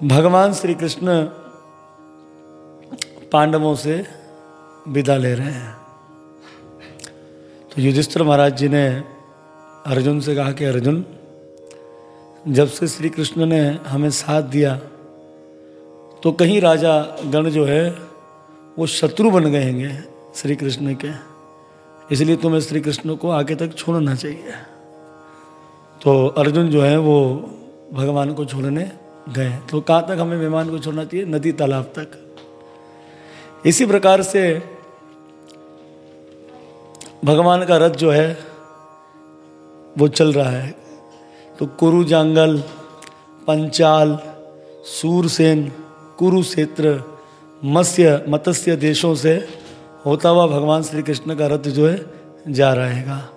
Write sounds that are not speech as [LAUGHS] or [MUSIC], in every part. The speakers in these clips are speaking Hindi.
भगवान श्री कृष्ण पांडवों से विदा ले रहे हैं। तो युधिष्ठिर महाराज जी ने अर्जुन से कहा कि अर्जुन, जब से श्री कृष्ण ने हमें साथ दिया तो कहीं राजा गण जो है, वो शत्रु बन गए हैं श्री कृष्ण के। इसलिए तुम्हें श्री कृष्ण को आगे तक छोड़ना चाहिए। तो अर्जुन जो है, वो भगवान को छोड़ने गए तो कहाँ तक हमें मेहमान को छोड़ना चाहिए? नदी तालाब तक। इसी प्रकार से भगवान का रथ जो है, वो चल रहा है। तो कुरु जांगल, पंचाल, सूरसेन कुरुक्षेत्र मत्स्य मत्स्य देशों से होता हुआ भगवान श्री कृष्ण का रथ जो है, जा रहेगा।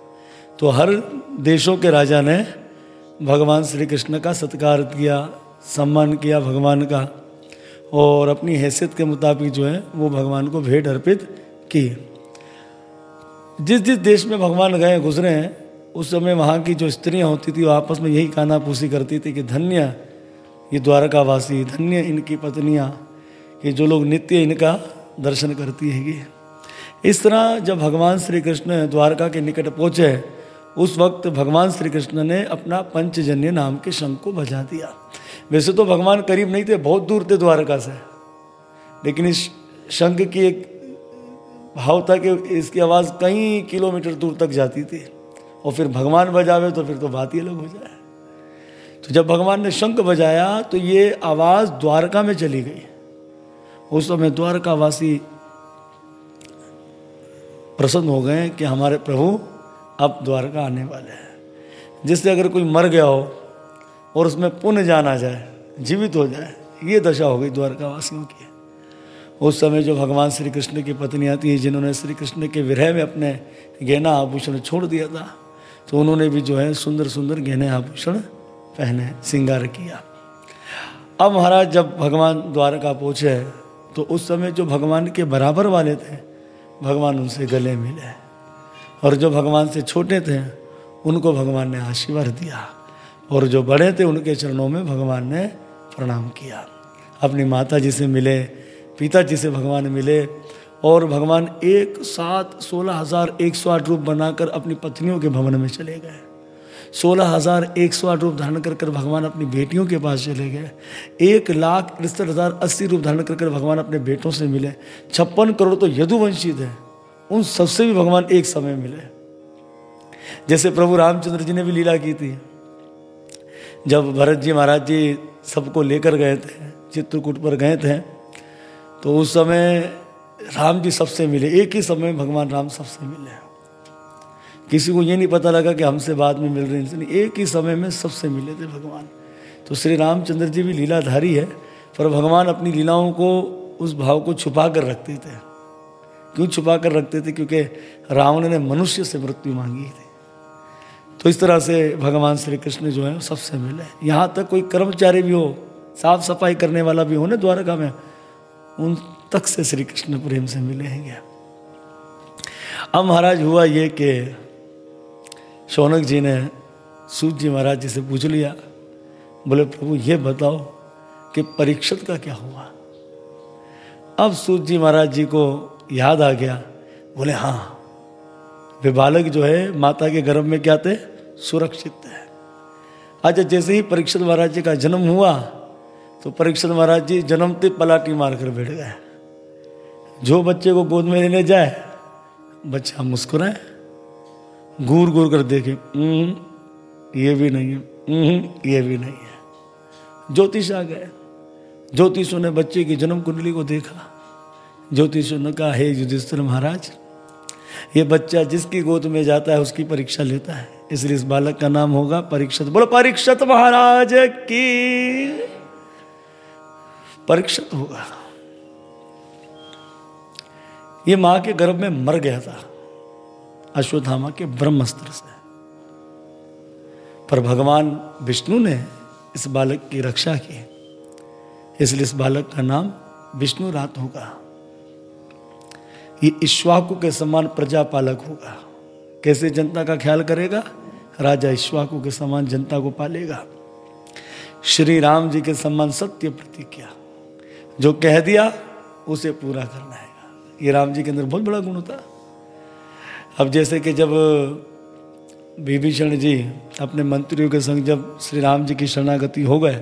तो हर देशों के राजा ने भगवान श्री कृष्ण का सत्कार किया। सम्मान किया भगवान का और अपनी हैसियत के मुताबिक जो है वो भगवान को भेंट अर्पित की। जिस जिस देश में भगवान गए, गुजरे हैं, उस समय वहाँ की जो स्त्रियाँ होती थी, वो आपस में यही काना पूसी करती थी कि धन्य ये द्वारकावासी, धन्य इनकी पत्नियाँ, कि जो लोग नित्य इनका दर्शन करती है इस तरह जब भगवान श्री कृष्ण द्वारका के निकट पहुँचे, उस वक्त भगवान श्री कृष्ण ने अपना पंचजन्य नाम के शंख को बजा दिया। वैसे तो भगवान करीब नहीं थे, बहुत दूर थे द्वारका से। लेकिन इस शंख की एक भाव था कि इसकी आवाज़ कई किलोमीटर दूर तक जाती थी। और फिर भगवान बजावे तो फिर तो बात ही अलग हो जाए। तो जब भगवान ने शंख बजाया तो ये आवाज़ द्वारका में चली गई। उस समय द्वारकावासी प्रसन्न हो गए कि हमारे प्रभु अब द्वारका आने वाले हैं। जिससे अगर कोई मर गया हो और उसमें पुण्य जान जाए, जीवित हो जाए, ये दशा हो गई द्वारकावासियों की। उस समय जो भगवान श्री कृष्ण की पत्नी आती है, जिन्होंने श्री कृष्ण के विरह में अपने गहना आभूषण छोड़ दिया था तो उन्होंने भी जो है सुंदर सुंदर गहने आभूषण पहने, श्रृंगार किया। अब महाराज जब भगवान द्वारका पहुँचे तो उस समय जो भगवान के बराबर वाले थे, भगवान उनसे गले मिले। और जो भगवान से छोटे थे, उनको भगवान ने आशीर्वाद दिया। और जो बड़े थे उनके चरणों में भगवान ने प्रणाम किया। अपनी माता जी से मिले, पिताजी से भगवान मिले और भगवान एक साथ सोलह हज़ार एक सौ आठ रूप बनाकर अपनी पत्नियों के भवन में चले गए। सोलह हज़ार एक सौ आठ रूप धारण कर कर भगवान अपनी बेटियों के पास चले गए। एक लाख तिरसठ हज़ार अस्सी रूप धारण कर कर भगवान अपने बेटों से मिले। छप्पन करोड़ तो यदुवंशी थे। उन सबसे भी भगवान एक समय मिले। जैसे प्रभु रामचंद्र जी ने भी लीला की थी। जब भरत जी महाराज जी सबको लेकर गए थे, चित्रकूट पर गए थे तो उस समय राम जी सबसे मिले। एक ही समय भगवान राम सबसे मिले। किसी को ये नहीं पता लगा कि हमसे बाद में मिल रहे हैं। एक ही समय में सबसे मिले थे भगवान। तो श्री रामचंद्र जी भी लीलाधारी है, पर भगवान अपनी लीलाओं को, उस भाव को छुपा कर रखते थे। क्यों छुपा कर रखते थे? क्योंकि रावण ने मनुष्य से मृत्यु मांगी थी। तो इस तरह से भगवान श्री कृष्ण जो है, सबसे मिले। यहाँ तक कोई कर्मचारी भी हो, साफ़ सफ़ाई करने वाला भी हो ना द्वारका में, उन तक से श्री कृष्ण प्रेम से मिले हैं अब महाराज हुआ ये कि शौनक जी ने सूत जी महाराज जी से पूछ लिया, बोले, प्रभु, ये बताओ कि परीक्षित का क्या हुआ? अब सूत जी महाराज जी को याद आ गया, बोले हाँ वे बालक जो है माता के गर्भ में क्या थे सुरक्षित थे अच्छा जैसे ही परीक्षित महाराज जी का जन्म हुआ तो परीक्षित महाराज जी जन्मते पलाटी मारकर बैठ गए। जो बच्चे को गोद में लेने जाए, बच्चा मुस्कुराए घूर घूर कर देखे ये भी नहीं है ये भी नहीं है। ज्योतिष आ गए। ज्योतिषों ने बच्चे की जन्म कुंडली को देखा। ज्योतिषों ने कहा, हे युधिष्ठिर महाराज ये बच्चा जिसकी गोद में जाता है, उसकी परीक्षा लेता है। इसलिए इस बालक का नाम होगा परीक्षित। बोलो, परीक्षित महाराज की। परीक्षित होगा। ये माँ के गर्भ में मर गया था, अश्वत्थामा के ब्रह्मस्त्र से। पर भगवान विष्णु ने इस बालक की रक्षा की। इसलिए इस बालक का नाम विष्णु रात होगा। ये ईश्वाकु के समान प्रजापालक होगा। कैसे जनता का ख्याल करेगा? राजा ईश्वाकु के समान जनता को पालेगा। श्री राम जी के सम्मान सत्य प्रतिज्ञा। जो कह दिया, उसे पूरा करना है। ये राम जी के अंदर बहुत बड़ा गुण होता। अब जैसे कि जब विभीषण जी अपने मंत्रियों के संग जब श्री राम जी की शरणागति हो गए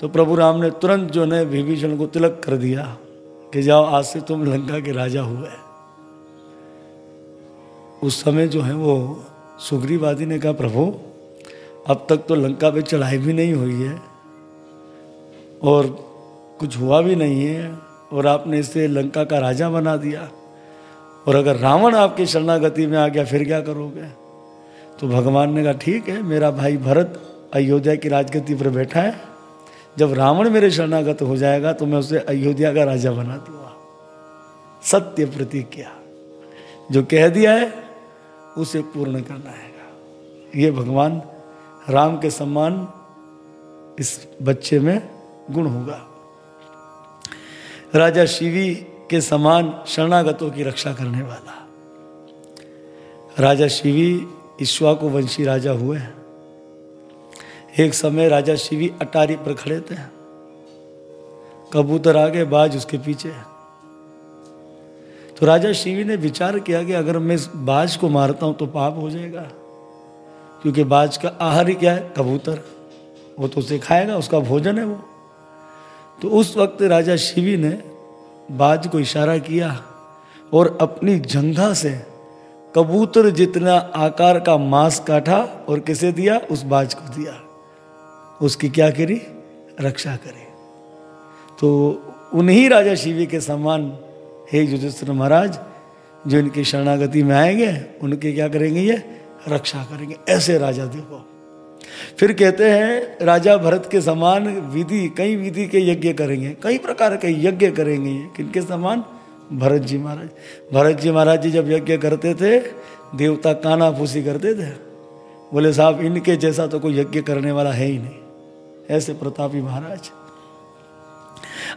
तो प्रभु राम ने तुरंत जो है, विभीषण को तिलक कर दिया। कि जाओ, आज से तुम लंका के राजा हुए। उस समय जो है वो सुग्रीवादी ने कहा, प्रभु, अब तक तो लंका पे चढ़ाई भी नहीं हुई है और कुछ हुआ भी नहीं है और आपने इसे लंका का राजा बना दिया। और अगर रावण आपकी शरणागति में आ गया, फिर क्या करोगे? तो भगवान ने कहा, ठीक है, मेरा भाई भरत अयोध्या की राजगति पर बैठा है। जब रावण मेरे शरणागत हो जाएगा तो मैं उसे अयोध्या का राजा बना दूँगा। सत्य प्रतिज्ञा। जो कह दिया है, उसे पूर्ण करना है ये भगवान राम के सम्मान इस बच्चे में गुण होगा। राजा शिवी के समान शरणागतों की रक्षा करने वाला। राजा शिवी ईश्वा को वंशी राजा हुए एक समय राजा शिवी अटारी पर खड़े थे। कबूतर आगे, बाज उसके पीछे। तो राजा शिवी ने विचार किया कि अगर मैं इस बाज को मारता हूँ तो पाप हो जाएगा, क्योंकि बाज का आहार ही क्या है? कबूतर। वो तो उसे खाएगा, उसका भोजन है वो। तो उस वक्त राजा शिवी ने बाज को इशारा किया और अपनी जंघा से कबूतर जितना आकार का मांस काटा और किसे दिया? उस बाज को दिया। उसकी क्या करी? रक्षा करे। तो उन्हीं राजा शिवी के सम्मान हे युधिष्ठिर महाराज, जो इनकी शरणागति में आएँगे, उनके क्या करेंगे ये? रक्षा करेंगे। ऐसे राजा देखो। फिर कहते हैं, राजा भरत के समान विधि, कई विधि के यज्ञ करेंगे। कई प्रकार के यज्ञ करेंगे ये। किनके समान? भरत जी महाराज। भरत जी महाराज जी जब यज्ञ करते थे, देवता काना फूसी करते थे। बोले, साहब, इनके जैसा तो कोई यज्ञ करने वाला है ही नहीं। ऐसे प्रतापी महाराज,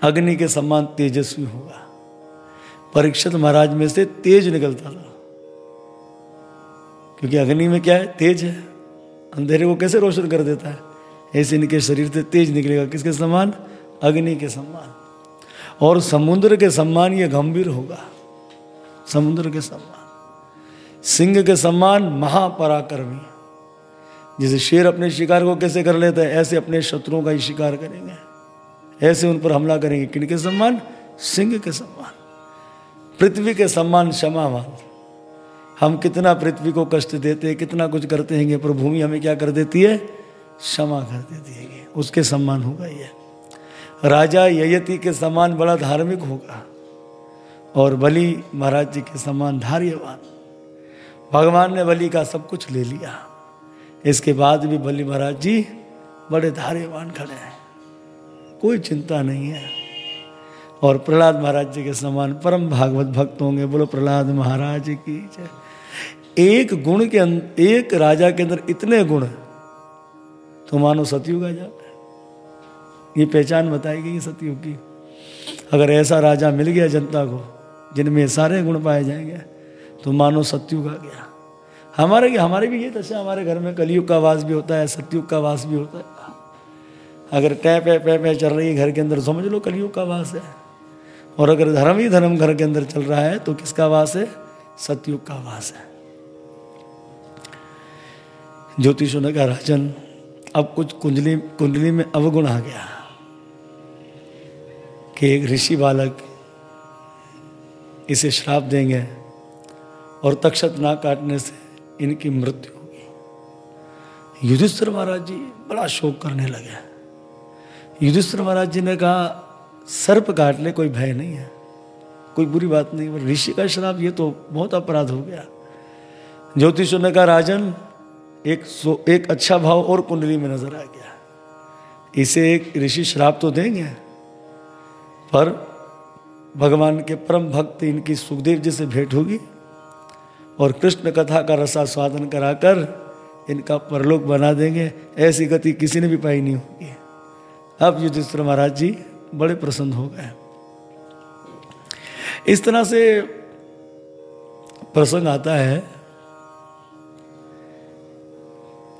अग्नि के समान तेजस्वी होगा। परीक्षित महाराज में से तेज निकलता था। क्योंकि अग्नि में क्या है? तेज है। अंधेरे को कैसे रोशन कर देता है? ऐसे इनके शरीर से तेज निकलेगा। किसके समान? अग्नि के समान। और समुद्र के सम्मान ये गंभीर होगा। समुद्र के सम्मान सिंह के सम्मान महापराक्रमी। जैसे शेर अपने शिकार को कैसे कर लेता है, ऐसे अपने शत्रुओं का ही शिकार करेंगे। ऐसे उन पर हमला करेंगे। किनके सम्मान? सिंह के सम्मान। पृथ्वी के सम्मान क्षमावान। हम कितना पृथ्वी को कष्ट देते हैं, कितना कुछ करते हैं पर भूमि हमें क्या कर देती है? क्षमा कर देती है उसके सम्मान होगा यह राजा ययति के सम्मान बड़ा धार्मिक होगा और बलि महाराज जी के समान धार्यवान। भगवान ने बलि का सब कुछ ले लिया। इसके बाद भी बलि महाराज जी बड़े धार्यवान खड़े हैं। कोई चिंता नहीं है। और प्रहलाद महाराज जी के समान परम भागवत भक्त होंगे। बोलो, प्रहलाद महाराज की जय। एक गुण के अंदर एक राजा के अंदर इतने गुण तो मानो सतयुग आ जाता ये पहचान बताई गई सतयुग की। अगर ऐसा राजा मिल गया जनता को, जिनमें सारे गुण पाए जाएँगे तो मानो सतयुग आ गया। हमारे हमारे भी ये दशा, हमारे घर में कलयुग का वास भी होता है, सतयुग का वास भी होता है। अगर टै पे पे पे चल रही है घर के अंदर, समझ लो कलयुग का वास है। और अगर धर्म ही धर्म घर के अंदर चल रहा है तो किसका वास है? सतयुग का वास है। ज्योतिषों ने कहा, राजन, अब कुछ कुंडली कुंडली में अवगुण आ गया कि एक ऋषि बालक इसे श्राप देंगे और तक्षत ना काटने से इनकी मृत्यु। होगी युधिष्ठिर महाराज जी, बड़ा शोक करने लगे युधिष्ठिर महाराज जी ने कहा, सर्प काट ले कोई भय नहीं है। कोई बुरी बात नहीं, पर ऋषि का श्राप, ये तो बहुत अपराध हो गया। ज्योतिषों ने कहा, राजन, एक सो, एक अच्छा भाव और कुंडली में नज़र आ गया। इसे एक ऋषि श्राप तो देंगे, पर भगवान के परम भक्त इनकी सुखदेव जी से भेंट होगी। और कृष्ण कथा का रसा स्वादन कराकर इनका परलोक बना देंगे। ऐसी गति किसी ने भी पाई नहीं होगी। अब युधिष्ठिर महाराज जी बड़े प्रसन्न हो गए। इस तरह से प्रसंग आता है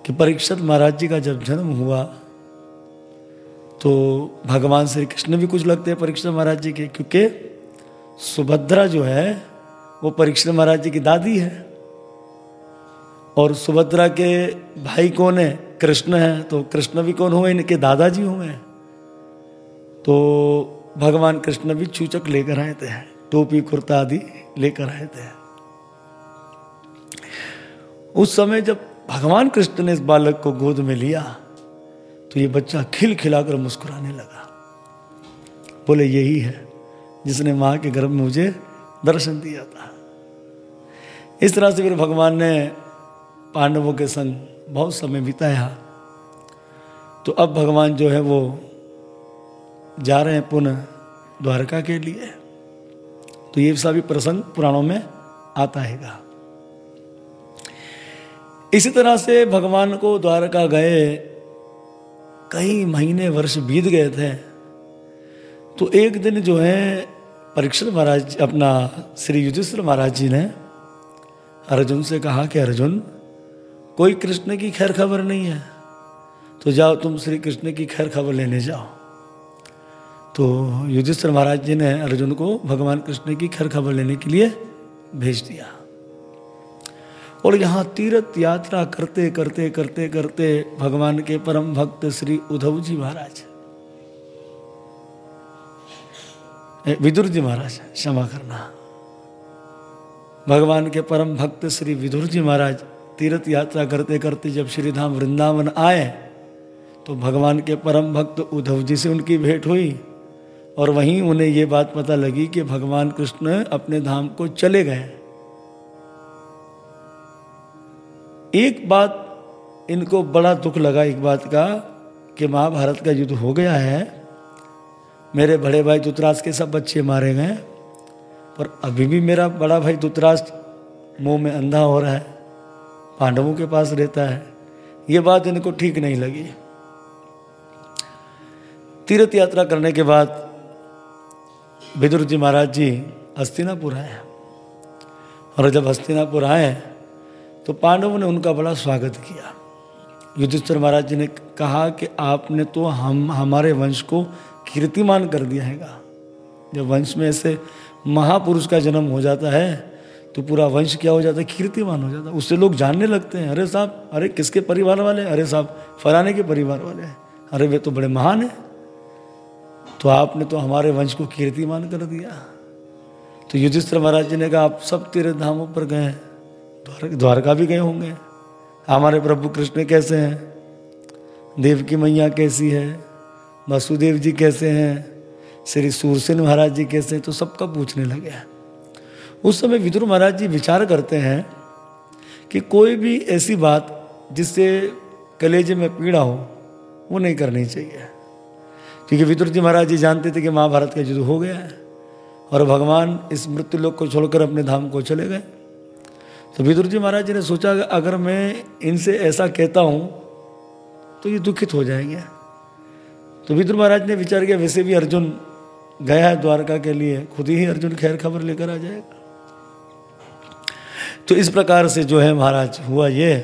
कि परीक्षित महाराज जी का जब जन्म हुआ तो भगवान श्री कृष्ण भी कुछ लगते हैं परीक्षित महाराज जी के, क्योंकि सुभद्रा जो है वो परीक्षा महाराज जी की दादी है। और सुभद्रा के भाई कौन है? कृष्ण है। तो कृष्ण भी कौन हुए? इनके दादाजी हुए हैं। तो भगवान कृष्ण भी चूचक लेकर आए थे। टोपी, कुर्ता आदि लेकर आए थे। उस समय जब भगवान कृष्ण ने इस बालक को गोद में लिया तो ये बच्चा खिल खिलाकर मुस्कुराने लगा। बोले, यही है जिसने माँ के गर्भ में मुझे दर्शन दिया था। इस तरह से फिर भगवान ने पांडवों के संग बहुत समय बिताया। तो अब भगवान जो है वो जा रहे हैं पुनः द्वारका के लिए। तो ये सभी प्रसंग पुराणों में आता है इसी तरह से भगवान को द्वारका गए, कई महीने वर्ष बीत गए थे। तो एक दिन जो है परीक्षित महाराज, अपना श्री युधिष्ठिर महाराज जी ने अर्जुन से कहा कि अर्जुन, कोई कृष्ण की खैर खबर नहीं है तो जाओ तुम श्री कृष्ण की खैर खबर लेने जाओ। तो युधिष्ठिर महाराज जी ने अर्जुन को भगवान कृष्ण की खैर खबर लेने के लिए भेज दिया। और यहाँ तीर्थ यात्रा करते करते करते करते भगवान के परम भक्त श्री उद्धव जी महाराज विदुर जी महाराज, क्षमा करना। भगवान के परम भक्त श्री विदुर जी महाराज तीर्थ यात्रा करते करते जब श्री धाम वृंदावन आए तो भगवान के परम भक्त उद्धव जी से उनकी भेंट हुई और वहीं उन्हें ये बात पता लगी कि भगवान कृष्ण अपने धाम को चले गए। एक बात इनको बड़ा दुख लगा, एक बात का कि महाभारत का युद्ध हो गया है। मेरे बड़े भाई दुतराज के सब बच्चे मारे गए। पर अभी भी मेरा बड़ा भाई दुतराष्ट्र मुँह में अंधा हो रहा है, पांडवों के पास रहता है। ये बात इनको ठीक नहीं लगी। तीर्थ यात्रा करने के बाद विदुर जी महाराज जी हस्तिनापुर आए। और जब हस्तिनापुर आए तो पांडवों ने उनका बड़ा स्वागत किया। युधिष्ठिर महाराज जी ने कहा कि आपने तो हम, हमारे वंश को कीर्तिमान कर दिया है जब वंश में ऐसे महापुरुष का जन्म हो जाता है तो पूरा वंश क्या हो जाता है? कीर्तिमान हो जाता है। उससे लोग जानने लगते हैं, अरे साहब, अरे किसके परिवार वाले अरे साहब, फलाने के परिवार वाले हैं। अरे वे तो बड़े महान हैं। तो आपने तो हमारे वंश को कीर्तिमान कर दिया। तो युधिष्ठिर महाराज जी ने कहा, आप सब तीर्थ धामों पर गए द्वारका द्वारका भी गए होंगे। हमारे प्रभु कृष्ण कैसे हैं? देव की मैया कैसी है? वसुदेव जी कैसे हैं? श्री सूरसेन महाराज जी कैसे तो सबका पूछने लगे उस समय विदुर महाराज जी विचार करते हैं कि कोई भी ऐसी बात जिससे कलेजे में पीड़ा हो, वो नहीं करनी चाहिए। क्योंकि विदुर जी महाराज जी जानते थे कि महाभारत का युद्ध हो गया है और भगवान इस मृत्यु लोक को छोड़कर अपने धाम को चले गए। तो विदुर जी महाराज जी ने सोचा, अगर मैं इनसे ऐसा कहता हूँ तो ये दुखित हो जाएँगे। तो विदुर महाराज ने विचार किया, वैसे भी अर्जुन गया है द्वारका के लिए, खुद ही अर्जुन खैर खबर लेकर आ जाएगा। तो इस प्रकार से जो है महाराज, हुआ ये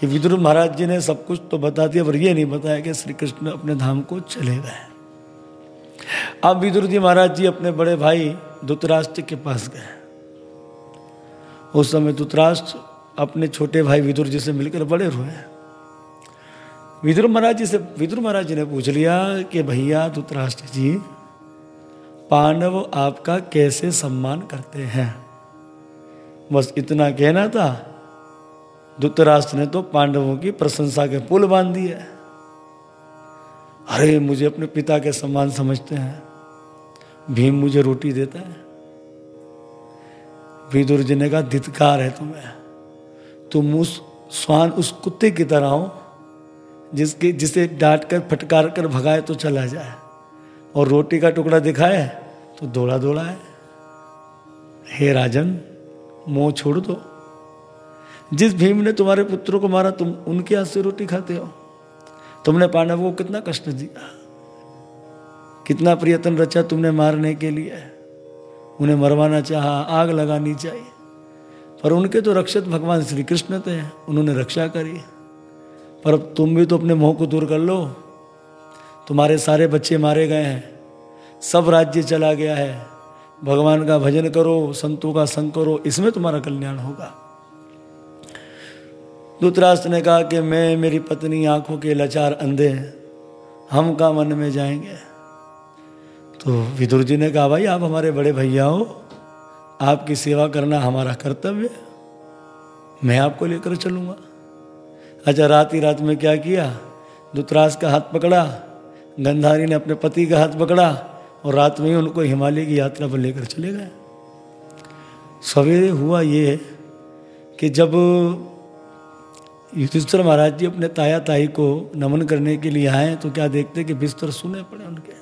कि विदुर महाराज जी ने सब कुछ तो बता दिया, पर ये नहीं बताया कि श्री कृष्ण अपने धाम को चले गए अब विदुर जी महाराज जी अपने बड़े भाई धुतराष्ट्र के पास गए उस समय धुतराष्ट्र अपने छोटे भाई विदुर जी से मिलकर बड़े हुए विदुर महाराज जी से, विदुर महाराज जी ने पूछ लिया कि भैया धुतराष्ट्र जी पांडव आपका कैसे सम्मान करते हैं? बस इतना कहना था। धुतराष्ट्र ने तो पांडवों की प्रशंसा के पुल बाँध दिए। अरे, मुझे अपने पिता के सम्मान समझते हैं। भीम मुझे रोटी देता है। विदुर जी ने कहा, धितकार है तुम्हें। तुम उस स्वान, उस कुत्ते की तरह हो, जिसके, जिसे डांट कर फटकार कर भगाए तो चला जाए। और रोटी का टुकड़ा दिखाए। तो दौड़ा दौड़ा है। हे राजन, मोह छोड़ दो। जिस भीम ने तुम्हारे पुत्रों को मारा, तुम उनके हाथ से रोटी खाते हो। तुमने पांडव को कितना कष्ट दिया। कितना प्रयत्न रचा तुमने मारने के लिए। उन्हें मरवाना चाहा, आग लगानी चाहिए। पर उनके तो रक्षक भगवान श्री कृष्ण थे, उन्होंने रक्षा करी। पर अब तुम भी तो अपने मोह को दूर कर लो। तुम्हारे सारे बच्चे मारे गए हैं। सब राज्य चला गया है। भगवान का भजन करो, संतों का संग करो, इसमें तुम्हारा कल्याण होगा। दूतराष्ट्र ने कहा कि मैं, मेरी पत्नी, आँखों के लाचार अंधे हैं। हम का मन में जाएँगे। तो विदुर जी ने कहा, भाई, आप हमारे बड़े भैया हो। आपकी सेवा करना हमारा कर्तव्य है। मैं आपको लेकर चलूँगा। अच्छा रात ही रात में क्या किया? दूतराज का हाथ पकड़ा। गंधारी ने अपने पति का हाथ पकड़ा। और रात में ही उनको हिमालय की यात्रा पर लेकर चले गए। सवेरे हुआ ये कि जब युधिष्ठिर महाराज जी अपने ताया ताई को नमन करने के लिए आए तो क्या देखते कि बिस्तर सुने पड़े उनके।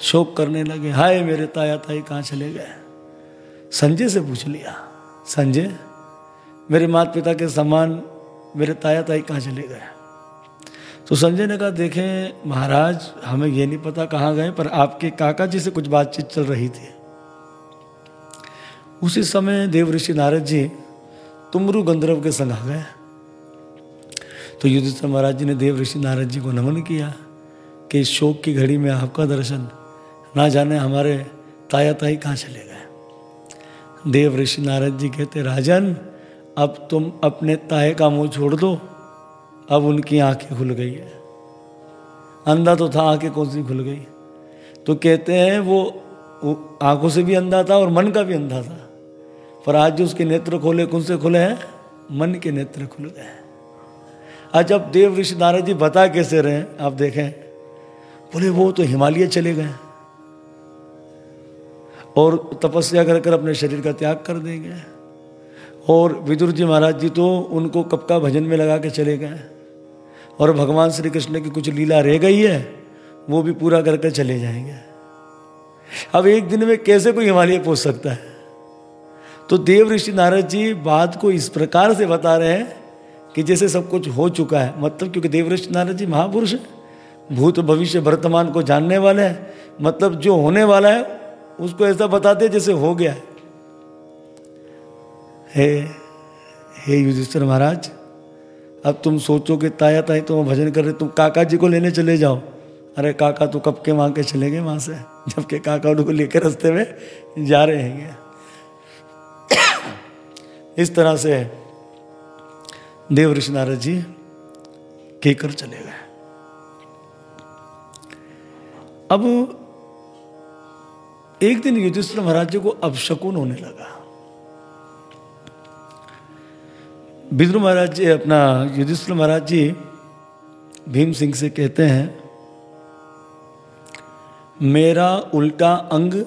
शोक करने लगे, हाय मेरे ताया ताई, कहाँ चले गए? संजय से पूछ लिया, संजय, मेरे माता पिता के समान मेरे ताया ताई कहाँ चले गए? तो संजय ने कहा, देखें, महाराज, हमें ये नहीं पता कहाँ गए, पर आपके काका जी से कुछ बातचीत चल रही थी। उसी समय देव ऋषि नारद जी तुमरु गंधर्व के संग आ गए। तो युधिष्ठिर महाराज जी ने देव ऋषि नारद जी को नमन किया कि शोक की घड़ी में आपका दर्शन ना जाने हमारे ताया ताई कहाँ चले गए। देव ऋषि नारद जी कहते, राजन, अब तुम अपने ताए का मुँह छोड़ दो अब उनकी आँखें खुल गई है। अंधा तो था आँखें कौन सी खुल गई? तो कहते हैं वो, आँखों से भी अंधा था और मन का भी अंधा था। पर आज जो उसके नेत्र खोले कौन से खुले हैं? मन के नेत्र खुल गए आज अब देव ऋषि नारद जी बता कैसे रहे आप देखें। बोले वो तो हिमालय चले गए। और तपस्या कर कर अपने शरीर का त्याग कर देंगे। और विदुर जी महाराज जी तो उनको कब का भजन में लगा के चले गए। और भगवान श्री कृष्ण की कुछ लीला रह गई है, वो भी पूरा करके चले जाएँगे। अब एक दिन में कैसे कोई हिमालय पहुँच सकता है? तो देव ऋषि नारद जी बात को इस प्रकार से बता रहे हैं कि जैसे सब कुछ हो चुका है मतलब क्योंकि देव ऋषि नारद जी महापुरुष भूत भविष्य वर्तमान को जानने वाले हैं मतलब जो होने वाला है, उसको ऐसा बताते जैसे हो गया है। हे हे युधिष्ठिर महाराज अब तुम सोचो कि ताया ताई तुम भजन कर रहे, तुम काका जी को लेने चले जाओ। अरे काका तो कब के वहाँ के चले गए वहाँ से? जबकि काका उनको लेकर रस्ते में जा रहे हैं। इस तरह से देव ऋषि नारद जी कहकर चले गए। अब एक दिन युधिष्ठिर महाराज जी को अपशकुन होने लगा। विद्रु महाराज जी, अपना युधिष्ठिर महाराज जी भीम सिंह से कहते हैं, मेरा उल्टा अंग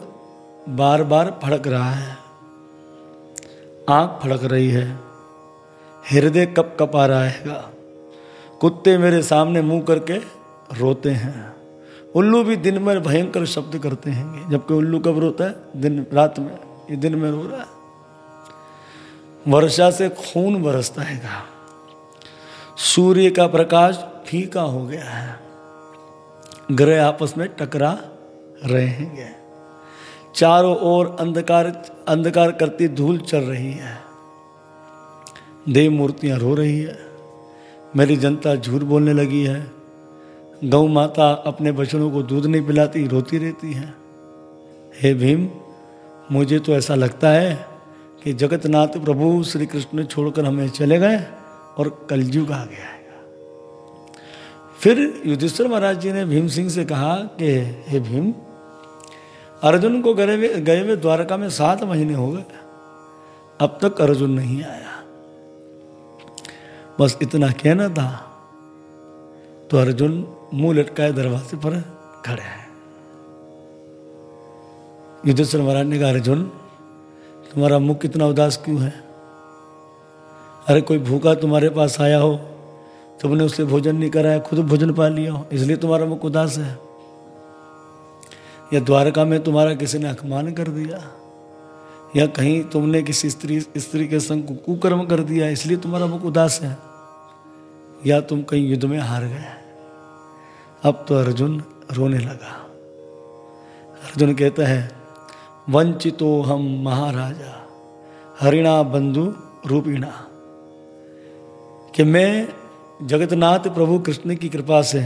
बार बार फड़क रहा है। आँख फड़क रही है। हृदय कप कपा रहेगा। कुत्ते मेरे सामने मुँह करके रोते हैं। उल्लू भी दिन में भयंकर शब्द करते हैं। जबकि उल्लू कब रोता है? दिन, रात में। ये दिन में रो रहा है। वर्षा से खून बरसता है कहा। सूर्य का प्रकाश फीका हो गया है। ग्रह आपस में टकरा रहे हैं चारों ओर अंधकार अंधकार करती धूल चल रही है। देव मूर्तियाँ रो रही है। मेरी जनता झूठ बोलने लगी है। गौ माता अपने बच्चों को दूध नहीं पिलाती, रोती रहती है। हे भीम, मुझे तो ऐसा लगता है कि जगतनाथ प्रभु श्री कृष्ण छोड़कर हमें चले गए और कलयुग आ गया है। फिर युधिष्ठिर महाराज जी ने भीम सिंह से कहा कि, हे भीम, अर्जुन को गए गए हुए द्वारका में सात महीने हो गए। अब तक अर्जुन नहीं आया। बस इतना कहना था। तो अर्जुन मुँह लटकाए दरवाजे पर खड़े हैं। युद्धेश्वर महाराज ने कहा, अर्जुन तुम्हारा मुख कितना उदास क्यों है? अरे, कोई भूखा तुम्हारे पास आया हो, तुमने उससे भोजन नहीं कराया, खुद भोजन पा लिया हो, इसलिए तुम्हारा मुख उदास है। या द्वारका में तुम्हारा किसी ने अपमान कर दिया? या कहीं तुमने किसी स्त्री स्त्री के संग कुकर्म कर दिया, इसलिए तुम्हारा मुख उदास है? या तुम कहीं युद्ध में हार गए? अब तो अर्जुन रोने लगा। अर्जुन कहता है वंचितो हम महाराजा। हरिणा बंधु रूपिणा। कि मैं जगतनाथ प्रभु कृष्ण की कृपा से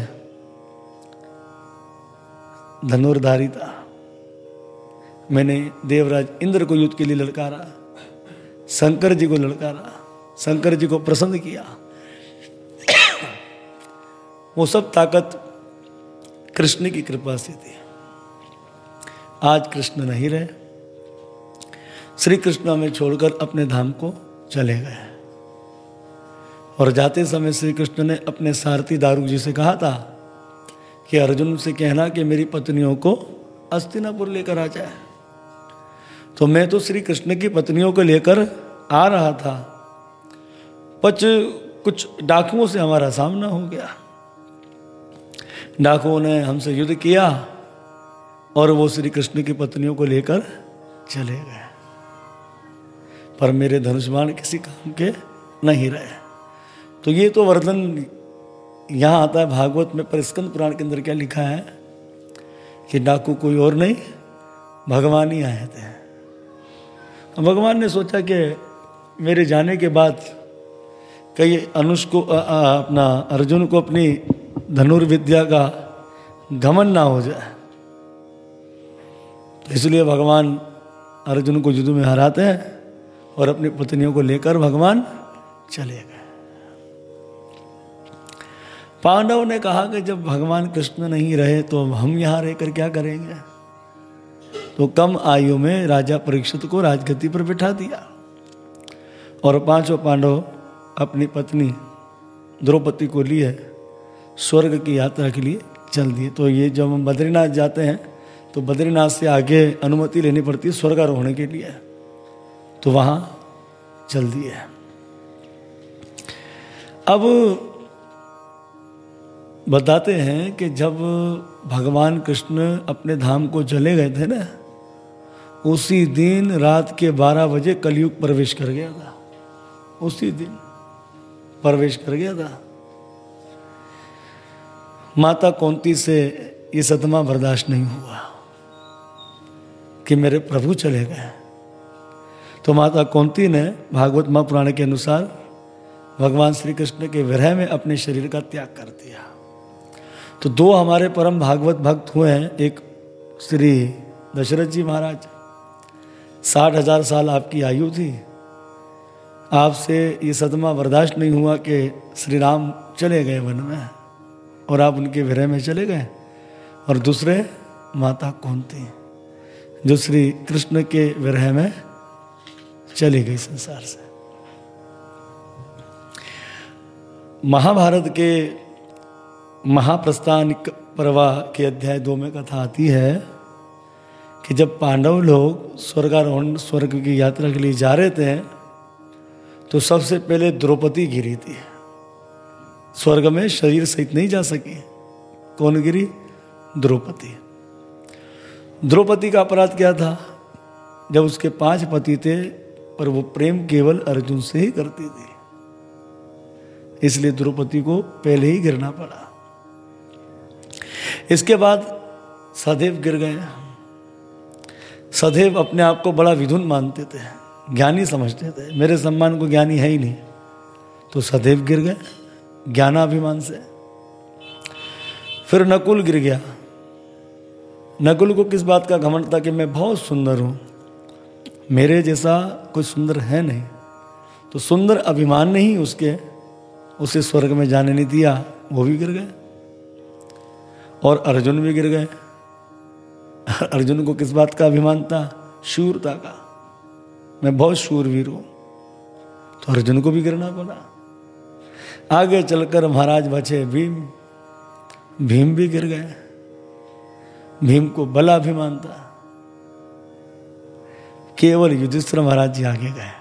धनुर्धारी था मैंने देवराज इंद्र को युद्ध के लिए ललकारा, शंकर जी को ललकारा, शंकर जी को प्रसन्न किया। वो सब ताकत कृष्ण की कृपा से थी। आज कृष्ण नहीं रहे। श्री कृष्ण हमें छोड़कर अपने धाम को चले गए। और जाते समय श्री कृष्ण ने अपने सारथी दारू जी से कहा था कि अर्जुन से कहना कि मेरी पत्नियों को अस्तिनापुर लेकर आ जाए। तो मैं तो श्री कृष्ण की पत्नियों को लेकर आ रहा था। पच कुछ डाकुओं से हमारा सामना हो गया। डाकुओं ने हमसे युद्ध किया। और वो श्री कृष्ण की पत्नियों को लेकर चले गए। पर मेरे धनुष्मान किसी काम के नहीं रहे। तो ये तो वर्णन यहाँ आता है भागवत में परिस्कंद पुराण के अंदर क्या लिखा है कि डाकू कोई और नहीं भगवान ही आए थे। भगवान ने सोचा कि मेरे जाने के बाद कई अनुष को आ, आ, अपना अर्जुन को अपनी धनुर्विद्या का घमन ना हो जाए। तो इसलिए भगवान अर्जुन को युद्ध में हराते हैं और अपनी पत्नियों को लेकर भगवान चले गए। पांडव ने कहा कि जब भगवान कृष्ण नहीं रहे तो हम यहाँ रहकर क्या करेंगे? तो कम आयु में राजा परीक्षित को राजगति पर बिठा दिया और पाँचों पांडव अपनी पत्नी द्रौपदी को लिए स्वर्ग की यात्रा के लिए चल दिए। तो ये जब हम बद्रीनाथ जाते हैं तो बद्रीनाथ से आगे अनुमति लेनी पड़ती है स्वर्गारोहण के लिए। तो वहाँ चल दिए अब बताते हैं कि जब भगवान कृष्ण अपने धाम को चले गए थे ना, उसी दिन रात के 12 बजे कलयुग प्रवेश कर गया था। उसी दिन प्रवेश कर गया था। माता कौंती से ये सदमा बर्दाश्त नहीं हुआ। कि मेरे प्रभु चले गए तो माता कौंती ने भागवत महापुराण के अनुसार भगवान श्री कृष्ण के विरह में अपने शरीर का त्याग कर दिया। तो दो हमारे परम भागवत भक्त हुए हैं, एक श्री दशरथ जी महाराज। साठ हज़ार साल आपकी आयु थी। आपसे ये सदमा बर्दाश्त नहीं हुआ कि श्री राम चले गए वन में और आप उनके विरह में चले गए। और दूसरे माता कौन थी जो श्री कृष्ण के विरह में चली गई संसार से। महाभारत के महाप्रस्थान प्रवाह के अध्याय दो में कथा आती है कि जब पांडव लोग स्वर्गारोहण, स्वर्ग की यात्रा के लिए जा रहे थे तो सबसे पहले द्रौपदी गिरी थी। स्वर्ग में शरीर सहित नहीं जा सकी। कौन गिरी? द्रौपदी। द्रौपदी का अपराध क्या था? जब उसके पाँच पति थे, पर वो प्रेम केवल अर्जुन से ही करती थी। इसलिए द्रौपदी को पहले ही गिरना पड़ा। इसके बाद सदैव गिर गए। सदैव अपने आप को बड़ा विधुन मानते थे, ज्ञानी समझते थे। मेरे सम्मान को ज्ञानी है ही नहीं। तो सदैव गिर गए, ज्ञानाभिमान से। फिर नकुल गिर गया। नकुल को किस बात का घमंड था कि मैं बहुत सुंदर हूँ? मेरे जैसा कोई सुंदर है नहीं। तो सुंदर अभिमान नहीं उसके। उसे स्वर्ग में जाने नहीं दिया, वो भी गिर गए। और अर्जुन भी गिर गए। अर्जुन को किस बात का अभिमान था? शूरता का। मैं बहुत शूरवीर हूँ। तो अर्जुन को भी गिरना पड़ा। आगे चलकर महाराज बचे भीम। भीम भी गिर गए। भीम को बला अभिमान था केवल युधिष्ठिर महाराज जी आगे गए।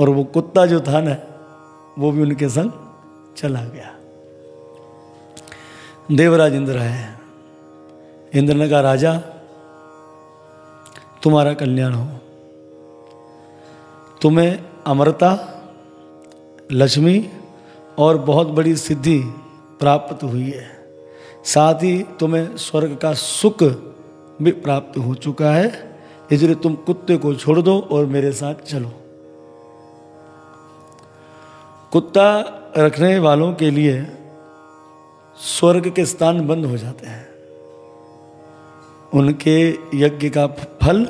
और वो कुत्ता जो था ना, वो भी उनके संग चला गया। देवराज इंद्र है। इंद्र ने कहा, राजा, तुम्हारा कल्याण हो। तुम्हें अमरता, लक्ष्मी और बहुत बड़ी सिद्धि प्राप्त हुई है। साथ ही तुम्हें स्वर्ग का सुख भी प्राप्त हो चुका है। इसलिए तुम कुत्ते को छोड़ दो और मेरे साथ चलो। कुत्ता रखने वालों के लिए स्वर्ग के स्थान बंद हो जाते हैं। उनके यज्ञ का फल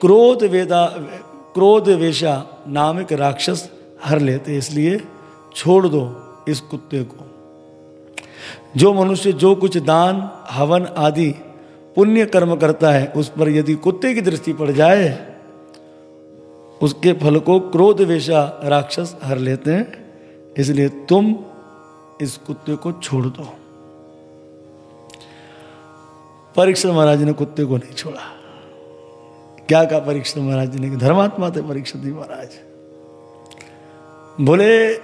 क्रोध वेदा, क्रोध वेशा नामक राक्षस हर लेते इसलिए छोड़ दो इस कुत्ते को। जो मनुष्य जो कुछ दान, हवन आदि पुण्य कर्म करता है, उस पर यदि कुत्ते की दृष्टि पड़ जाए, उसके फल को क्रोध वेशा राक्षस हर लेते हैं। इसलिए तुम इस कुत्ते को छोड़ दो। परीक्षण महाराज ने कुत्ते को नहीं छोड़ा। क्या कहा परीक्षण महाराज ने? धर्मात्मा थे परीक्षण महाराज। बोले,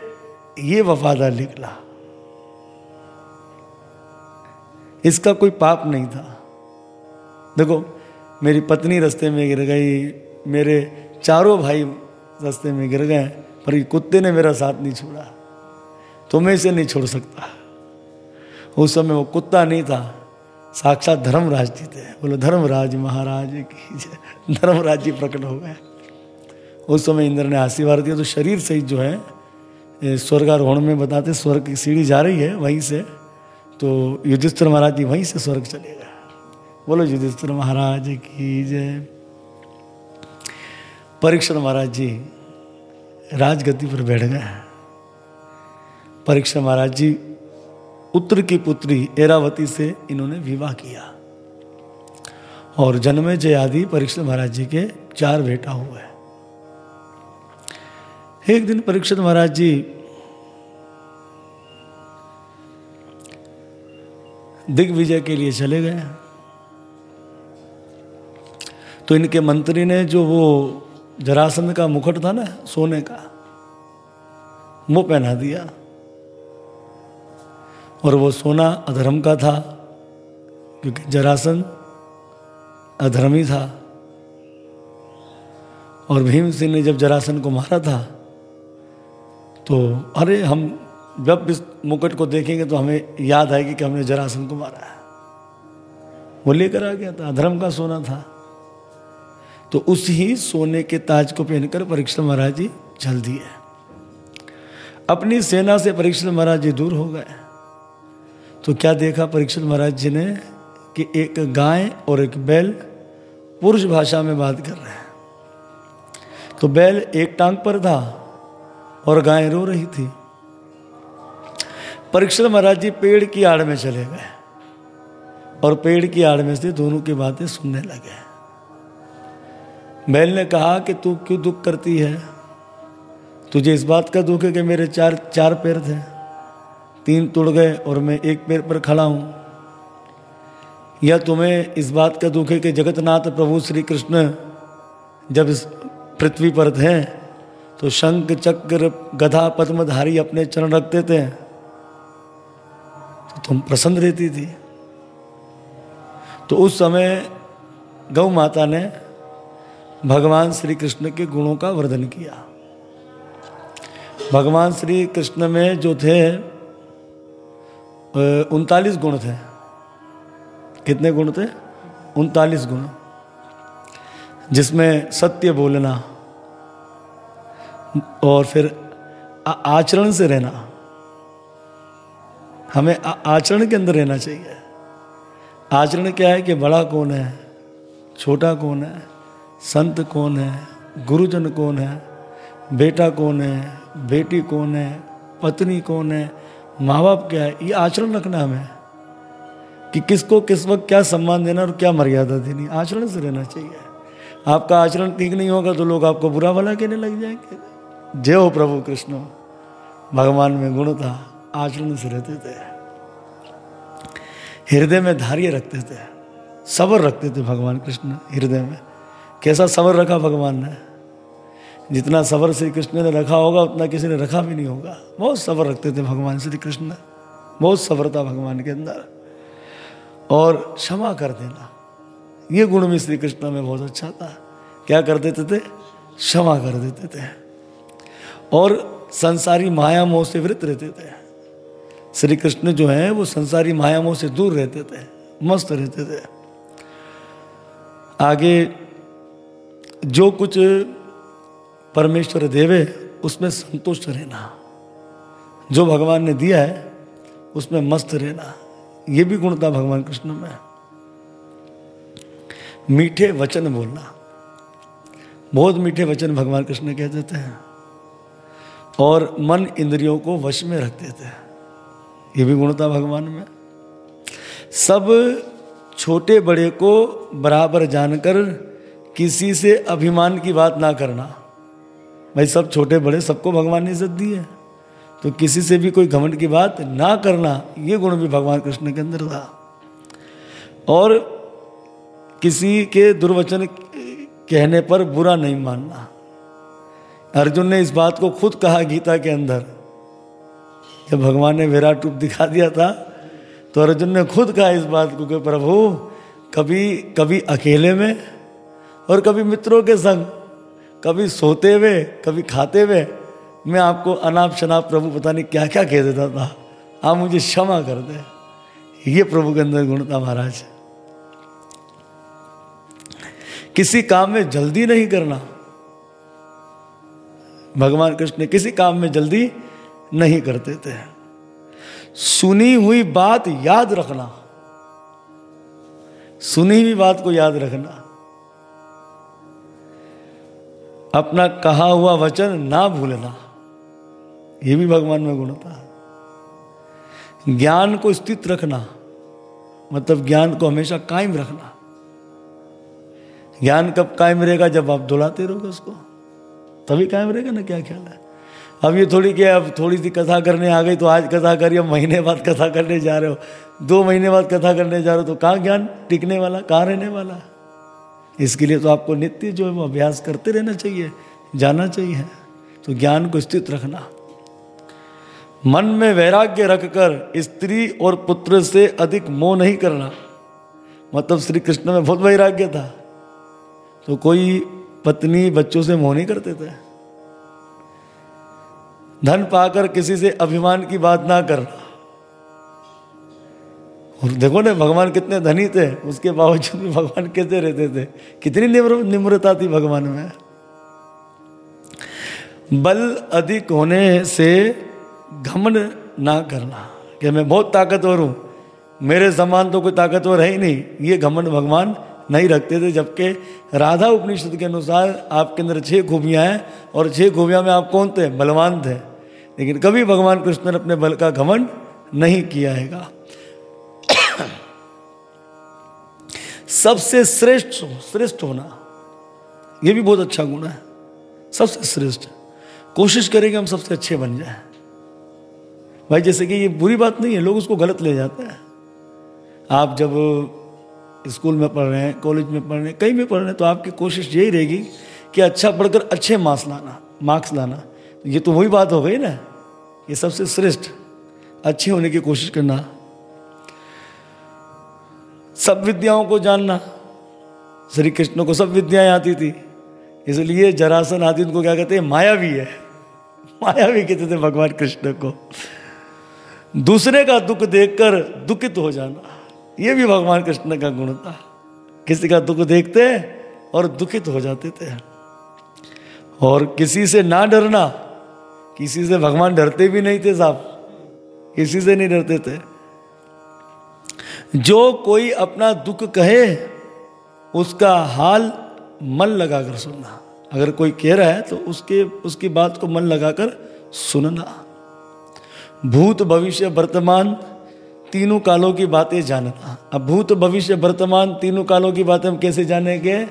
ये वफादार निकला। इसका कोई पाप नहीं था। देखो, मेरी पत्नी रास्ते में गिर गई, मेरे चारों भाई रास्ते में गिर गए, पर ये कुत्ते ने मेरा साथ नहीं छोड़ा तो मैं इसे नहीं छोड़ सकता। उस समय वो कुत्ता नहीं था, साक्षात धर्मराज जी थे। बोलो, धर्मराज महाराज की [LAUGHS] धर्मराज जी प्रकट हो गए। उस समय इंद्र ने आशीर्वाद दिया तो शरीर सहित जो है स्वर्गारोहण में बताते, स्वर्ग की सीढ़ी जा रही है, वहीं से तो युधिष्ठिर महाराज जी वहीं से स्वर्ग चले गए। बोलो युधिष्ठिर महाराज की जय। परीक्षण महाराज जी राजगति पर बैठ गए। परीक्षण महाराज जी उत्तर की पुत्री एरावती से इन्होंने विवाह किया। और जन्मे जय आदि परीक्षण महाराज जी के चार बेटा हुए। एक दिन परीक्षित महाराज जी दिग्विजय के लिए चले गए। तो इनके मंत्री ने जो वो जरासंध का मुकुट था ना, सोने का, वो पहना दिया। और वो सोना अधर्म का था, क्योंकि जरासन अधर्मी था। और भीम सिंह ने जब जरासन को मारा था तो अरे हम जब इस मुकुट को देखेंगे तो हमें याद आएगी कि हमने जरासन को मारा है। वो लेकर आ गया था अधर्म का सोना था। तो उस ही सोने के ताज को पहनकर परीक्षण महाराज जी चल दिए अपनी सेना से परीक्षण महाराज जी दूर हो गए। तो क्या देखा परीक्षित महाराज जी ने कि एक गाय और एक बैल पुरुष भाषा में बात कर रहे हैं। तो बैल एक टांग पर था और गाय रो रही थी। परीक्षित महाराज जी पेड़ की आड़ में चले गए और पेड़ की आड़ में से दोनों की बातें सुनने लगे। बैल ने कहा कि तू क्यों दुख करती है? तुझे इस बात का दुख है कि मेरे चार चार पैर थे। तीन तुड़ गए और मैं एक पैर पर खड़ा हूँ। या तुम्हें इस बात का दुख है कि जगतनाथ प्रभु श्री कृष्ण जब इस पृथ्वी पर थे तो शंख, चक्र, गधा, पद्मधारी अपने चरण रखते थे। तुम प्रसन्न रहती थी। तो उस समय गौ माता ने भगवान श्री कृष्ण के गुणों का वर्धन किया। भगवान श्री कृष्ण में जो थे उनतालीस गुण थे। कितने गुण थे? उनतालीस गुण। जिसमें सत्य बोलना और फिर आचरण से रहना। हमें आचरण के अंदर रहना चाहिए। आचरण क्या है कि बड़ा कौन है, छोटा कौन है, संत कौन है, गुरुजन कौन है, बेटा कौन है, बेटी कौन है, पत्नी कौन है माँ बाप क्या है, ये आचरण रखना हमें कि किसको किस वक्त क्या सम्मान देना और क्या मर्यादा देनी आचरण से रहना चाहिए। आपका आचरण ठीक नहीं होगा तो लोग आपको बुरा भला कहने लग जाएँगे। जय हो प्रभु कृष्ण। भगवान में गुण था। आचरण से रहते थे। हृदय में धार्य रखते थे। सबर रखते थे भगवान कृष्ण हृदय में। कैसा सबर रखा भगवान ने? जितना सबर श्री कृष्ण ने रखा होगा, उतना किसी ने रखा भी नहीं होगा। बहुत सबर रखते थे भगवान श्री कृष्ण बहुत सबर था भगवान के अंदर। और क्षमा कर देना। ये गुण भी श्री कृष्ण में बहुत अच्छा था। क्या कर देते थे? क्षमा कर देते थे। और संसारी माया मोह से वृत रहते थे। श्री कृष्ण जो है, वो संसारी मायामों से दूर रहते थे, मस्त रहते थे। आगे जो कुछ परमेश्वर देवे, उसमें संतुष्ट रहना। जो भगवान ने दिया है, उसमें मस्त रहना। ये भी गुण था भगवान कृष्ण में। मीठे वचन बोलना। बहुत मीठे वचन भगवान कृष्ण कह देते हैं और मन इंद्रियों को वश में रख देते हैं ये भी गुण था भगवान में। सब छोटे बड़े को बराबर जानकर किसी से अभिमान की बात ना करना। भाई, सब छोटे बड़े सबको भगवान ने इज़्ज़त दी है। तो किसी से भी कोई घमंड की बात ना करना, ये गुण भी भगवान कृष्ण के अंदर था। और किसी के दुर्वचन कहने पर बुरा नहीं मानना। अर्जुन ने इस बात को खुद कहा गीता के अंदर। जब भगवान ने विराट रूप दिखा दिया था तो अर्जुन ने खुद कहा इस बात को कि प्रभु, कभी कभी अकेले में और कभी मित्रों के संग, कभी सोते हुए, कभी खाते हुए, मैं आपको अनाप शनाप प्रभु पता नहीं क्या क्या कह देता था। आप मुझे क्षमा कर दे। ये प्रभु के अंदर गुण था महाराज। किसी काम में जल्दी नहीं करना। भगवान कृष्ण ने किसी काम में जल्दी नहीं करते थे। सुनी हुई बात याद रखना। सुनी हुई बात को याद रखना। अपना कहा हुआ वचन ना भूलना। यह भी भगवान में गुण था। ज्ञान को स्थित रखना मतलब ज्ञान को हमेशा कायम रखना। ज्ञान कब कायम रहेगा? जब आप दुलाते रहोगे उसको। तभी कायम रहेगा ना? क्या ख्याल है? अब ये थोड़ी क्या अब थोड़ी सी कथा करने आ गई तो आज कथा करिए महीने बाद कथा करने जा रहे हो। दो महीने बाद कथा करने जा रहे हो तो कहाँ ज्ञान टिकने वाला, कहाँ रहने वाला? इसके लिए तो आपको नित्य जो है वो अभ्यास करते रहना चाहिए, जाना चाहिए। तो ज्ञान को स्थित रखना। मन में वैराग्य रखकर स्त्री और पुत्र से अधिक मोह नहीं करना। मतलब श्री कृष्ण में बहुत वैराग्य था। तो कोई पत्नी बच्चों से मोह नहीं करते थे। धन पाकर किसी से अभिमान की बात ना करना और देखो ना, भगवान कितने धनी थे, उसके बावजूद भी भगवान कैसे रहते थे? कितनी निम्र, निम्रता थी भगवान में। बल अधिक होने से घमन ना करना। कि मैं बहुत ताकतवर हूँ? मेरे समान तो कोई ताकतवर है ही नहीं। ये घमंड भगवान नहीं रखते थे, जबकि राधा उपनिषद के अनुसार आपके अंदर छह खूबियाँ हैं, और छह खूबियाँ में आप कौन थे? बलवान थे। लेकिन कभी भगवान कृष्ण ने अपने बल का घमंड नहीं किया है सबसे श्रेष्ठ श्रेष्ठ होना यह भी बहुत अच्छा गुण है। सबसे श्रेष्ठ, कोशिश करेंगे हम सबसे अच्छे बन जाए। भाई, जैसे कि ये बुरी बात नहीं है, लोग उसको गलत ले जाते हैं। आप जब स्कूल में पढ़ रहे हैं, कॉलेज में पढ़ रहे हैं, कहीं भी पढ़ रहे हैं तो आपकी कोशिश यही रहेगी कि अच्छा पढ़कर अच्छे मार्क्स लाना मार्क्स लाना। ये तो वही बात हो गई ना। ये सबसे श्रेष्ठ, अच्छे होने की कोशिश करना, सब विद्याओं को जानना। श्री कृष्ण को सब विद्याएँ आती थी, इसलिए जरासन आदि उनको क्या कहते हैं, मायावी है। मायावी कहते थे भगवान कृष्ण को। दूसरे का दुख देखकर दुखित हो जाना, ये भी भगवान कृष्ण का गुण था। किसी का दुख देखते और दुखित हो जाते थे। और किसी से ना डरना किसी से भगवान डरते भी नहीं थे साहब। किसी से नहीं डरते थे। जो कोई अपना दुख कहे, उसका हाल मन लगाकर सुनना। अगर कोई कह रहा है तो उसके, उसकी बात को मन लगाकर सुनना। भूत भविष्य वर्तमान, तीनों कालों की बातें जानना। अब भूत भविष्य वर्तमान, तीनों कालों की बातें हम कैसे जानेंगे?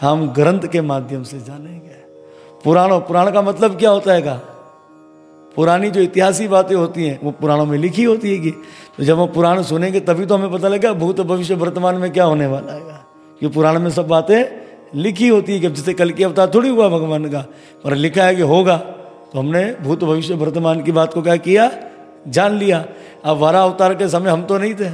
हम ग्रंथ के माध्यम से जानेंगे। पुराणों, पुराण का मतलब क्या होता है का? पुरानी जो इतिहासी बातें होती हैं, वो पुराणों में लिखी होती है कि तो जब हम पुराण सुनेंगे तभी तो हमें पता लगेगा भूत भविष्य वर्तमान में क्या होने वाला है। कि पुराण में सब बातें लिखी होती है, कि जैसे कल की अवतार थोड़ी हुआ भगवान का, पर लिखा है कि होगा। तो हमने भूत भविष्य वर्तमान की बात को क्या किया? जान लिया। अब वारा अवतार के समय हम तो नहीं थे।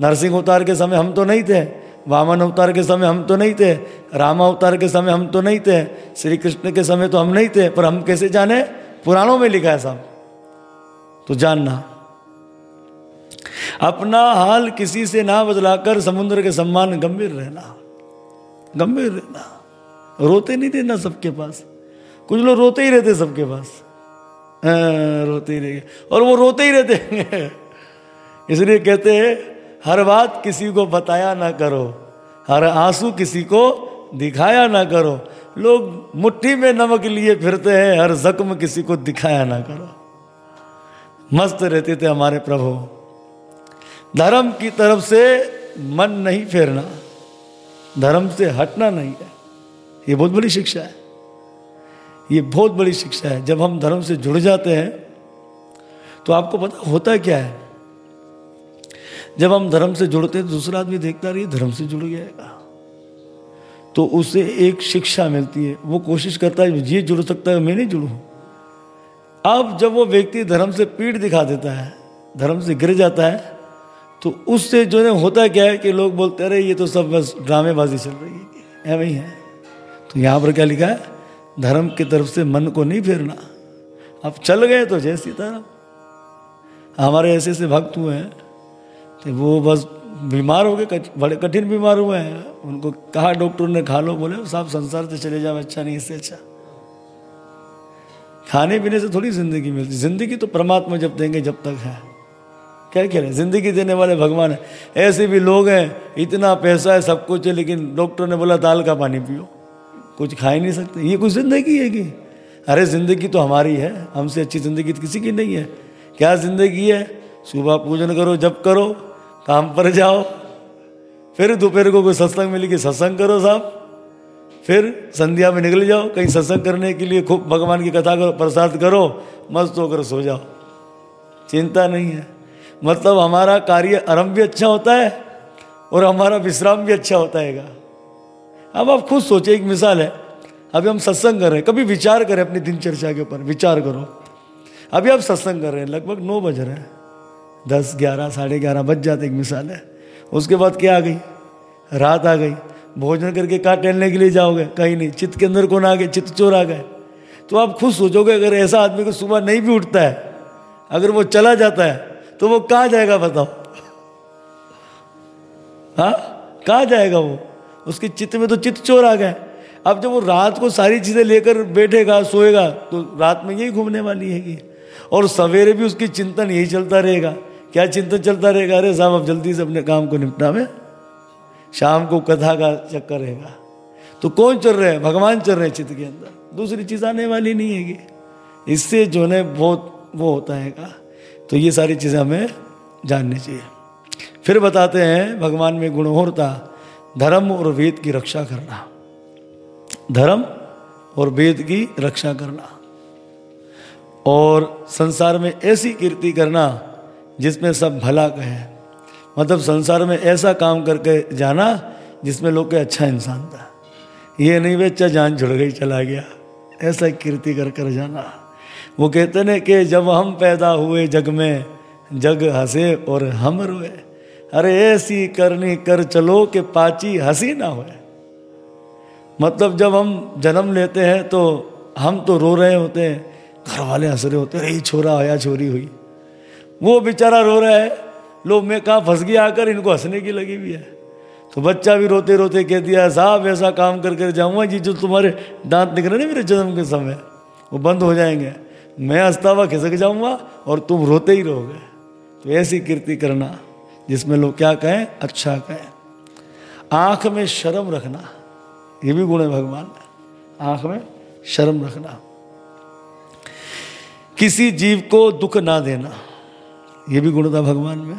नरसिंह अवतार के समय हम तो नहीं थे। वामन अवतार के समय हम तो नहीं थे। राम अवतार के समय हम तो नहीं थे। श्री कृष्ण के समय तो हम नहीं थे। पर हम कैसे जाने? पुराणों में लिखा है साहब। तो जानना। अपना हाल किसी से ना बदलाकर समुद्र के सम्मान गंभीर रहना। गंभीर रहना। रोते नहीं थे ना सबके पास। कुछ लोग रोते ही रहते सबके पास। आ, रोते ही रहे और वो रोते ही रहते इसलिए कहते हैं हर बात किसी को बताया ना करो। हर आँसू किसी को दिखाया ना करो। लोग मुट्ठी में नमक लिए फिरते हैं, हर जख्म किसी को दिखाया ना करो। मस्त रहते थे हमारे प्रभु। धर्म की तरफ़ से मन नहीं फेरना, धर्म से हटना नहीं है। ये बहुत बड़ी शिक्षा है। ये बहुत बड़ी शिक्षा है। जब हम धर्म से जुड़ जाते हैं तो आपको पता होता क्या है? जब हम धर्म से जुड़ते हैं तो दूसरा आदमी देखता रही धर्म से जुड़ गया तो उसे एक शिक्षा मिलती है। वो कोशिश करता है, ये जुड़ सकता है, मैं नहीं जुड़ू। अब जब वो व्यक्ति धर्म से पीठ दिखा देता है, धर्म से गिर जाता है तो उससे जो है, होता क्या है कि लोग बोलते, अरे, ये तो सब बस ड्रामेबाजी चल रही है। ऐਵੇਂ ही है। तो यहाँ पर क्या लिखा है? धर्म की तरफ़ से मन को नहीं फेरना। अब चल गए तो जय सीताराम। हमारे ऐसे ऐसे भक्त हुए हैं तो वो बस बीमार हो गए बड़े कठिन बीमार हुए हैं। उनको कहा डॉक्टर ने खा लो, बोले, साहब, संसार से चले जाओ अच्छा नहीं, इससे अच्छा। खाने पीने से थोड़ी ज़िंदगी मिलती। ज़िंदगी तो परमात्मा जब देंगे, जब तक है। क्या कह रहे ज़िंदगी देने वाले भगवान है। ऐसे भी लोग हैं, इतना पैसा है, सब कुछ है, लेकिन डॉक्टर ने बोला, दाल का पानी पियो। कुछ खा ही नहीं सकते। ये कुछ ज़िंदगी है कि? अरे, ज़िंदगी तो हमारी है। हमसे अच्छी ज़िंदगी तो किसी की नहीं है। क्या ज़िंदगी है? सुबह पूजन करो जब करो। काम पर जाओ। फिर दोपहर को कोई सत्संग मिली कि सत्संग करो साहब। फिर संध्या में निकल जाओ, कहीं सत्संग करने के लिए खूब भगवान की कथा करो, प्रसाद करो, मस्त होकर सो जाओ। चिंता नहीं है। मतलब हमारा कार्य आरंभ भी अच्छा होता है और हमारा विश्राम भी अच्छा होता है। अब आप खुद सोचे, एक मिसाल है। अभी हम सत्संग कर रहे हैं, कभी विचार करें अपनी दिनचर्या के ऊपर, विचार करो। अभी आप सत्संग कर रहे हैं, लगभग नौ बज रहे हैं। दस ग्यारह, साढ़े ग्यारह बज जाते एक मिसाल है। उसके बाद क्या आ गई? रात आ गई। भोजन करके कहाँ टहलने के लिए जाओगे? कहीं नहीं। चित्त के अंदर कौन आ गए चित्त चोर आ गए। तो आप खुद सोचोगे अगर ऐसा आदमी को सुबह नहीं भी उठता है, अगर वो चला जाता है तो वो कहाँ जाएगा बताओ? हाँ? कहाँ जाएगा वो? उसके चित्त में तो चित्त चोर आ गए। अब जब वो रात को सारी चीज़ें लेकर बैठेगा, सोएगा तो रात में यही घूमने वाली है कि और सवेरे भी उसकी चिंतन यही चलता रहेगा। क्या चिंतन चलता रहेगा? अरे साहब, अब जल्दी से अपने काम को निपटा में शाम को कथा का चक्कर रहेगा। तो कौन चल रहे हैं? भगवान चल रहे हैं चित्त के अंदर। दूसरी चीज़ आने वाली नहीं है इससे जो है बहुत वो होता है तो ये सारी चीज़ें हमें जाननी चाहिए। फिर बताते हैं भगवान में गुण होता धर्म और वेद की रक्षा करना। धर्म और वेद की रक्षा करना। और संसार में ऐसी कीर्ति करना जिसमें सब भला कहे। मतलब संसार में ऐसा काम करके जाना जिसमें लोग के अच्छा इंसान था। ये नहीं बच्चा जान जुड़ गई, चला गया। ऐसा कीर्ति कर कर जाना। वो कहते ना कि जब हम पैदा हुए जग में, जग हंसे और हम रोए। अरे ऐसी करनी कर चलो कि पाची हँसी ना होए। मतलब जब हम जन्म लेते हैं तो हम तो रो रहे होते हैं, घर वाले हंस रहे होते हैं छोरा, आया छोरी हुई। वो बेचारा रो रहा है। लोग मैं कहाँ फंस गया आकर इनको हंसने की लगी हुई है। तो बच्चा भी रोते रोते कह दिया, साहब, ऐसा काम कर कर जाऊँगा जी जो तुम्हारे दांत निकले ना मेरे जन्म के समय। वो बंद हो जाएँगे। मैं हंसता हुआ खिसक जाऊँगा और तुम रोते ही रहोगे। तो ऐसी कीर्ति करना, जिसमें लोग क्या कहें? अच्छा कहें। आँख में शर्म रखना, ये भी गुण है भगवान। आँख में शर्म रखना। किसी जीव को दुख ना देना। ये भी गुण था भगवान में।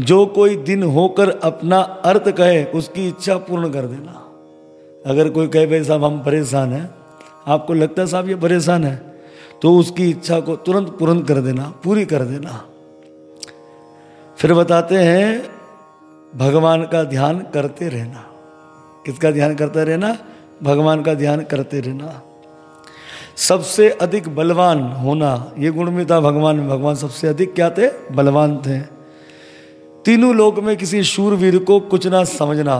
जो कोई दिन होकर अपना अर्थ कहे, उसकी इच्छा पूर्ण कर देना। अगर कोई कहे, भाई साहब, हम परेशान हैं। आपको लगता है, साहब, ये परेशान है? तो उसकी इच्छा को तुरंत पूर्ण कर देना, पूरी कर देना। फिर बताते हैं, भगवान का ध्यान करते रहना। किसका ध्यान करते रहना? भगवान का ध्यान करते रहना। सबसे अधिक बलवान होना, ये गुण में था भगवान में, भगवान सबसे अधिक क्या थे? बलवान थे। तीनों लोक में किसी शूरवीर को कुछ ना समझना,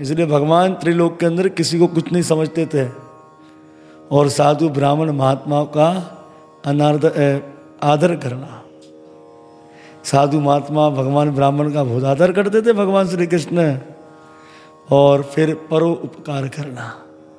इसलिए भगवान त्रिलोक के अंदर किसी को कुछ नहीं समझते थे। और साधु ब्राह्मण महात्माओं का अनार्द आदर करना। साधु महात्मा भगवान ब्राह्मण का बहुत आदर करते थे भगवान श्री कृष्ण, और फिर परो उपकार करना।